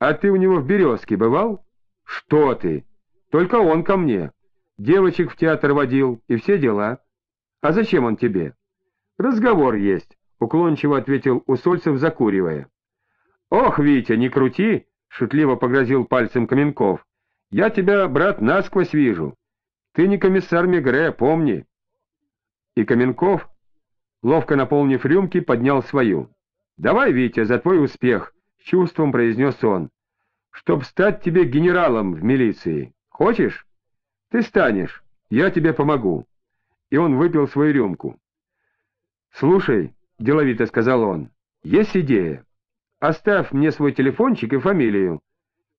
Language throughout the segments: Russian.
А ты у него в «Березке» бывал? Что ты? Только он ко мне. Девочек в театр водил и все дела. А зачем он тебе? Разговор есть, уклончиво ответил Усольцев, закуривая. Ох, Витя, не крути, шутливо погрозил пальцем Каменков. Я тебя, брат, насквозь вижу. Ты не комиссар Мегре, помни. И Каменков, ловко наполнив рюмки, поднял свою. «Давай, Витя, за твой успех!» — чувством произнес он. «Чтоб стать тебе генералом в милиции. Хочешь? Ты станешь, я тебе помогу». И он выпил свою рюмку. «Слушай», — деловито сказал он, — «есть идея. Оставь мне свой телефончик и фамилию.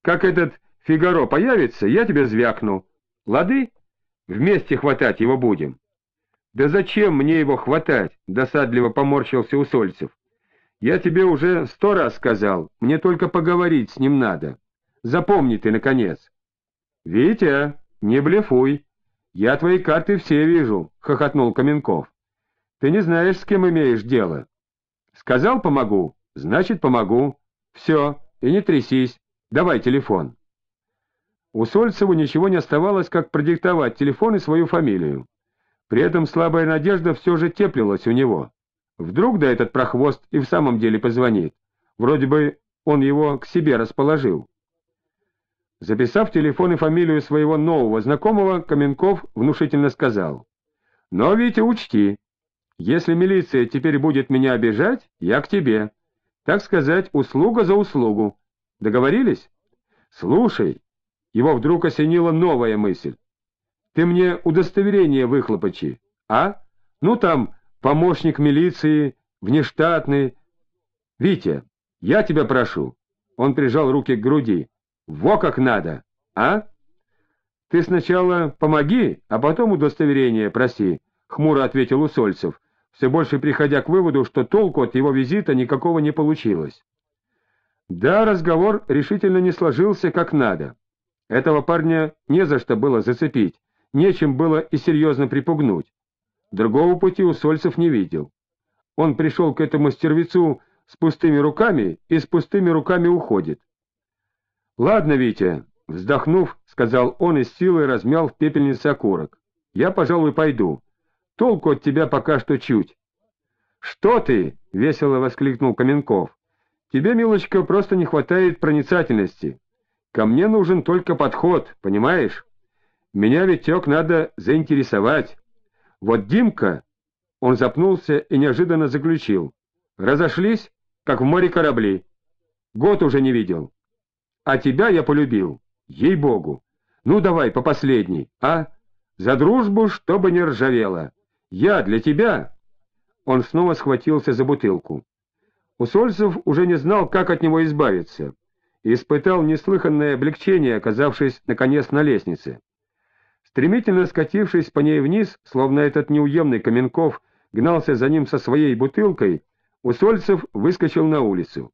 Как этот Фигаро появится, я тебе звякну. Лады? Вместе хватать его будем». «Да зачем мне его хватать?» — досадливо поморщился Усольцев. Я тебе уже сто раз сказал, мне только поговорить с ним надо. Запомни ты, наконец. — Витя, не блефуй. Я твои карты все вижу, — хохотнул Каменков. — Ты не знаешь, с кем имеешь дело. Сказал помогу, значит помогу. Все, и не трясись. Давай телефон. У Сольцеву ничего не оставалось, как продиктовать телефон и свою фамилию. При этом слабая надежда все же теплилась у него. Вдруг да этот прохвост и в самом деле позвонит. Вроде бы он его к себе расположил. Записав телефон и фамилию своего нового знакомого, Каменков внушительно сказал. «Но, Витя, учти, если милиция теперь будет меня обижать, я к тебе. Так сказать, услуга за услугу. Договорились? Слушай». Его вдруг осенила новая мысль. «Ты мне удостоверение выхлопочи, а? Ну там помощник милиции, внештатный. Витя, я тебя прошу. Он прижал руки к груди. Во как надо, а? Ты сначала помоги, а потом удостоверение проси, хмуро ответил Усольцев, все больше приходя к выводу, что толку от его визита никакого не получилось. Да, разговор решительно не сложился как надо. Этого парня не за что было зацепить, нечем было и серьезно припугнуть. Другого пути у Сольцев не видел. Он пришел к этому стервецу с пустыми руками и с пустыми руками уходит. — Ладно, Витя, — вздохнув, сказал он и с силой размял в пепельнице окурок. — Я, пожалуй, пойду. Толку от тебя пока что чуть. — Что ты? — весело воскликнул Каменков. — Тебе, милочка, просто не хватает проницательности. Ко мне нужен только подход, понимаешь? Меня, Витек, надо заинтересовать. Вот Димка, он запнулся и неожиданно заключил. Разошлись, как в море корабли. Год уже не видел. А тебя я полюбил, ей-богу. Ну давай по последней, а? За дружбу, чтобы не ржавело. Я для тебя. Он снова схватился за бутылку. Усольцев уже не знал, как от него избавиться, и испытал неслыханное облегчение, оказавшись, наконец, на лестнице. Стремительно скатившись по ней вниз, словно этот неуемный Каменков гнался за ним со своей бутылкой, Усольцев выскочил на улицу.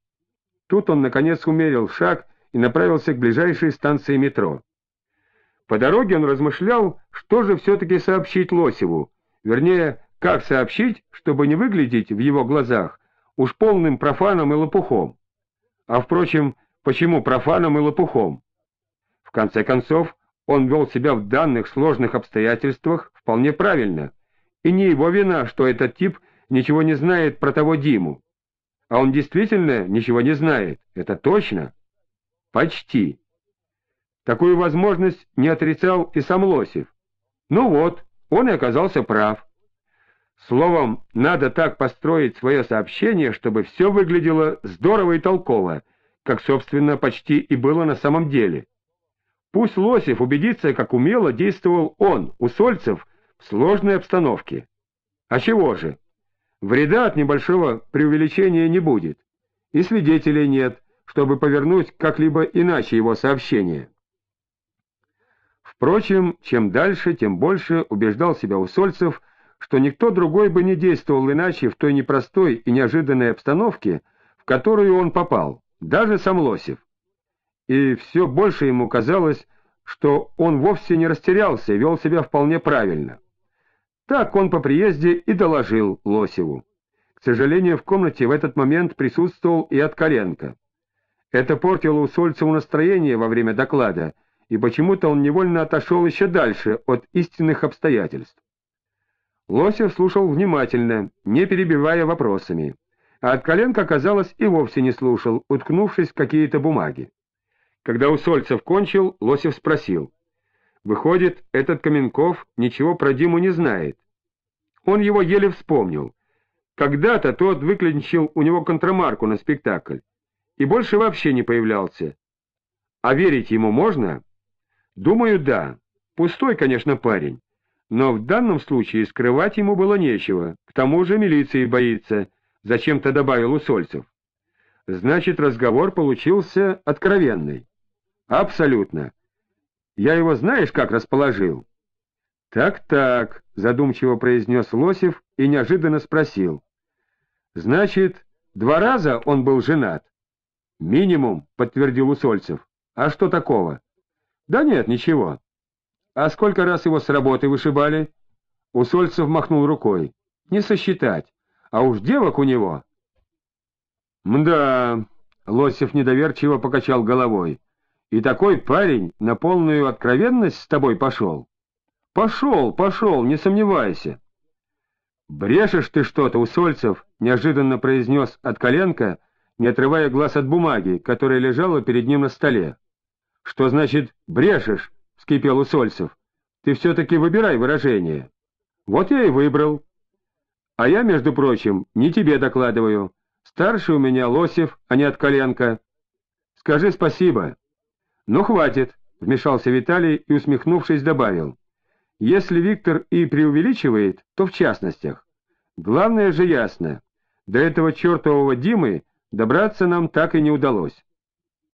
Тут он, наконец, умерил шаг и направился к ближайшей станции метро. По дороге он размышлял, что же все-таки сообщить Лосеву, вернее, как сообщить, чтобы не выглядеть в его глазах уж полным профаном и лопухом. А, впрочем, почему профаном и лопухом? В конце концов, он вел себя в данных сложных обстоятельствах вполне правильно, и не его вина, что этот тип ничего не знает про того Диму. А он действительно ничего не знает, это точно. Почти. Такую возможность не отрицал и сам Лосев. Ну вот, он и оказался прав. Словом, надо так построить свое сообщение, чтобы все выглядело здорово и толково, как, собственно, почти и было на самом деле. Пусть Лосев убедится, как умело действовал он, Усольцев, в сложной обстановке. А чего же? Вреда от небольшого преувеличения не будет, и свидетелей нет, чтобы повернуть как-либо иначе его сообщение. Впрочем, чем дальше, тем больше убеждал себя Усольцев, что никто другой бы не действовал иначе в той непростой и неожиданной обстановке, в которую он попал, даже сам Лосев и все больше ему казалось, что он вовсе не растерялся и вел себя вполне правильно. Так он по приезде и доложил Лосеву. К сожалению, в комнате в этот момент присутствовал и Откоренко. Это портило у Сольцеву настроение во время доклада, и почему-то он невольно отошел еще дальше от истинных обстоятельств. Лосев слушал внимательно, не перебивая вопросами, а от коленка, казалось, и вовсе не слушал, уткнувшись в какие-то бумаги. Когда Усольцев кончил, Лосев спросил. Выходит, этот Каменков ничего про Диму не знает. Он его еле вспомнил. Когда-то тот выклинчил у него контрамарку на спектакль и больше вообще не появлялся. А верить ему можно? Думаю, да. Пустой, конечно, парень. Но в данном случае скрывать ему было нечего. К тому же милиции боится, зачем-то добавил Усольцев. Значит, разговор получился откровенный. Абсолютно. Я его знаешь, как расположил? Так-так, задумчиво произнес Лосев и неожиданно спросил. Значит, два раза он был женат? Минимум, подтвердил Усольцев. А что такого? Да нет, ничего. А сколько раз его с работы вышибали? Усольцев махнул рукой. Не сосчитать. А уж девок у него. Мда, Лосев недоверчиво покачал головой. И такой парень на полную откровенность с тобой пошел? Пошел, пошел, не сомневайся. Брешешь ты что-то, Усольцев, неожиданно произнес от коленка, не отрывая глаз от бумаги, которая лежала перед ним на столе. Что значит «брешешь»? — вскипел Усольцев. Ты все-таки выбирай выражение. Вот я и выбрал. А я, между прочим, не тебе докладываю. Старший у меня Лосев, а не от коленка. Скажи спасибо. «Ну, хватит», — вмешался Виталий и, усмехнувшись, добавил. «Если Виктор и преувеличивает, то в частностях. Главное же ясно. До этого чертового Димы добраться нам так и не удалось».